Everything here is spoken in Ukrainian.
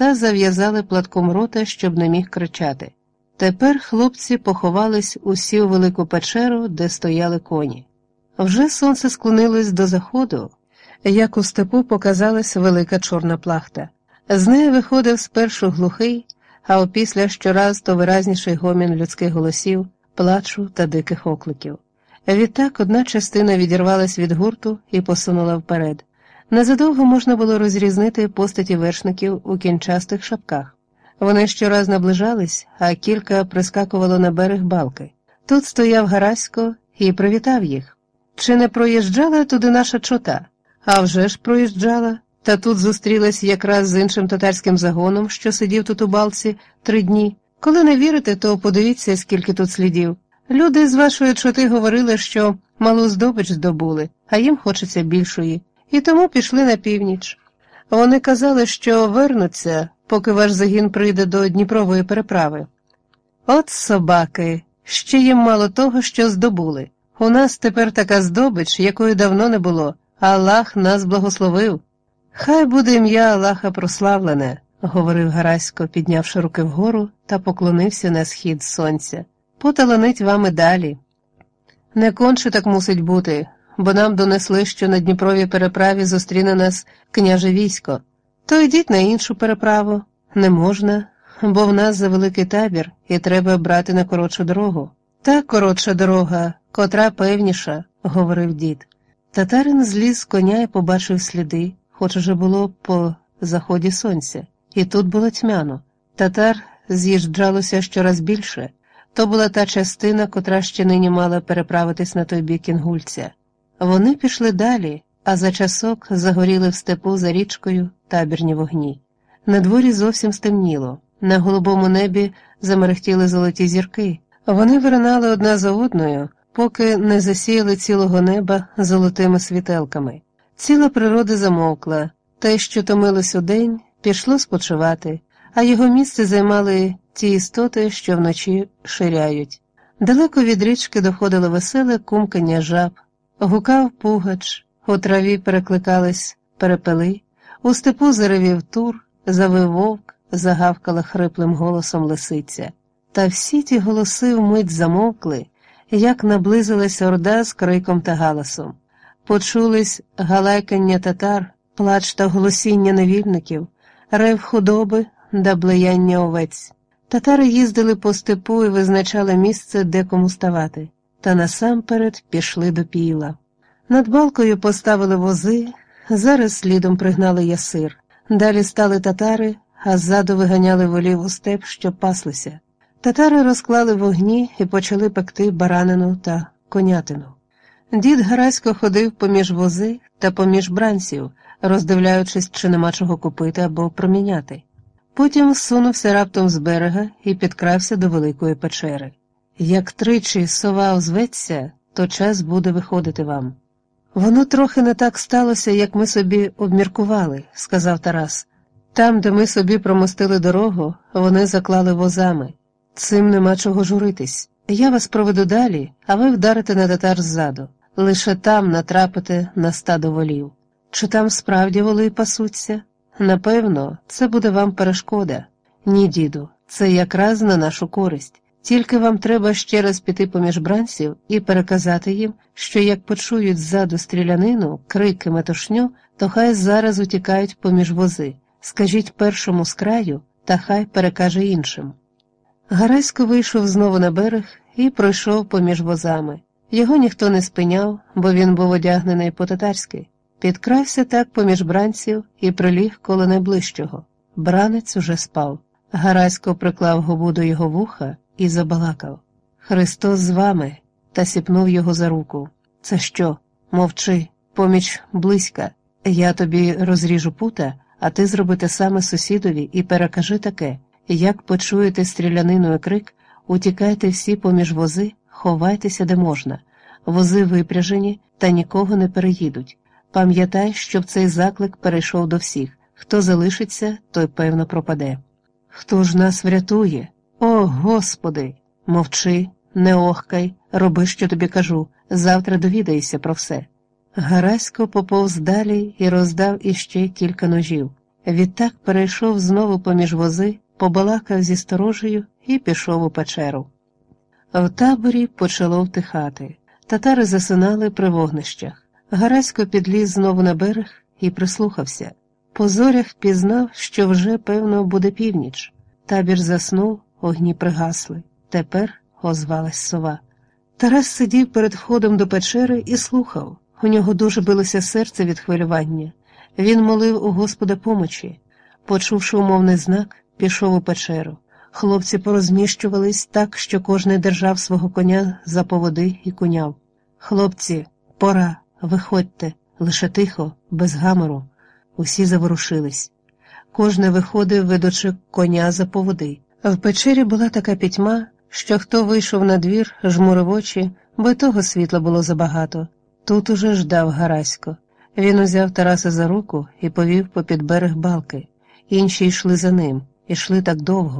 та зав'язали платком рота, щоб не міг кричати. Тепер хлопці поховались усі у велику печеру, де стояли коні. Вже сонце склонилось до заходу, як у степу показалась велика чорна плахта. З неї виходив спершу глухий, а опісля щораз то виразніший гомін людських голосів, плачу та диких окликів. Відтак одна частина відірвалась від гурту і посунула вперед. Незадовго можна було розрізнити постаті вершників у кінчастих шапках. Вони щораз наближались, а кілька прискакувало на берег балки. Тут стояв Гарасько і привітав їх. Чи не проїжджала туди наша чота? А вже ж проїжджала, та тут зустрілась якраз з іншим татарським загоном, що сидів тут у балці три дні. Коли не вірите, то подивіться, скільки тут слідів. Люди з вашої чоти говорили, що малу здобич здобули, а їм хочеться більшої, і тому пішли на північ. Вони казали, що вернуться, поки ваш загін прийде до Дніпрової переправи. От собаки, ще їм мало того, що здобули. У нас тепер така здобич, якої давно не було. Аллах нас благословив. Хай буде ім'я Аллаха прославлене, говорив Гарасько, піднявши руки вгору та поклонився на схід сонця. Поталанить вам і далі. Не конче так мусить бути, бо нам донесли, що на Дніпровій переправі зустріне нас княже військо. То йдіть на іншу переправу. Не можна, бо в нас за великий табір і треба брати на коротшу дорогу. Та коротша дорога, котра певніша, говорив дід. Татарин зліз з коня і побачив сліди, хоч уже було по заході сонця, і тут було тьмяно. Татар з'їжджалося щораз більше. То була та частина, котра ще нині мала переправитись на той бік інгульця. Вони пішли далі, а за часок загоріли в степу за річкою табірні вогні. На дворі зовсім стемніло, на голубому небі замерехтіли золоті зірки. Вони виринали одна за одною, поки не засіяли цілого неба золотими світелками. Ціла природа замовкла, те, що томилось у день, пішло спочивати, а його місце займали ті істоти, що вночі ширяють. Далеко від річки доходило веселе кумкання жаб, гукав пугач, у траві перекликались перепели, у степу заревів тур, завив вовк, загавкала хриплим голосом лисиця. Та всі ті голоси вмить замовкли, як наблизилась орда з криком та галасом. Почулись галайкання татар, плач та голосіння невільників, рев худоби да блеяння овець. Татари їздили по степу і визначали місце, де кому ставати, та насамперед пішли до піла. Над балкою поставили вози, зараз слідом пригнали ясир. Далі стали татари, а ззаду виганяли волів у степ, щоб паслися. Татари розклали вогні і почали пекти баранину та конятину. Дід Гарасько ходив поміж вози та поміж бранців, роздивляючись, чи нема чого купити або проміняти. Потім сунувся раптом з берега і підкрався до великої печери. Як тричі сова озветься, то час буде виходити вам. Воно трохи не так сталося, як ми собі обміркували, сказав Тарас. Там, де ми собі промостили дорогу, вони заклали возами. Цим нема чого журитись. Я вас проведу далі, а ви вдарите на татар ззаду. Лише там натрапите на стадо волів. Чи там справді воли пасуться? Напевно, це буде вам перешкода. Ні, діду, це якраз на нашу користь. Тільки вам треба ще раз піти поміж бранців і переказати їм, що як почують ззаду стрілянину, крики метушню, то хай зараз утікають поміж вози. Скажіть першому з краю, та хай перекаже іншим. Гарасько вийшов знову на берег і пройшов поміж возами. Його ніхто не спиняв, бо він був одягнений по татарськи. Підкрався так поміж бранців і приліг коло найближчого. Бранець уже спав. Гарасько приклав губу до його вуха і забалакав. Христос з вами та сіпнув його за руку. Це що? Мовчи, поміч близька. Я тобі розріжу пута, а ти зроби те саме сусідові і перекажи таке як почуєте стріляниною крик, утікайте всі поміж вози, ховайтеся де можна. Вози випряжені та нікого не переїдуть. Пам'ятай, щоб цей заклик перейшов до всіх. Хто залишиться, той певно пропаде. Хто ж нас врятує? О, Господи! Мовчи, не охкай, роби, що тобі кажу, завтра довідаєшся про все. Гарасько поповз далі і роздав іще кілька ножів. Відтак перейшов знову поміж вози, побалакав зі сторожею і пішов у печеру. В таборі почало втихати. Татари засинали при вогнищах. Гарасько підліз знову на берег і прислухався. По зорях пізнав, що вже, певно, буде північ. Табір заснув, огні пригасли. Тепер озвалась сова. Тарас сидів перед входом до печери і слухав. У нього дуже билося серце від хвилювання. Він молив у Господа помочі. Почувши умовний знак, пішов у печеру. Хлопці порозміщувались так, що кожний держав свого коня за поводи і куняв. Хлопці, пора, виходьте, лише тихо, без гамору. Усі заворушились. Кожне виходив, ведучи коня за поводи. В печері була така пітьма, що хто вийшов на двір, жмурив очі, бо того світла було забагато. Тут уже ждав Гарасько. Він узяв Тараса за руку і повів попід берег балки. Інші йшли за ним, ішли так довго,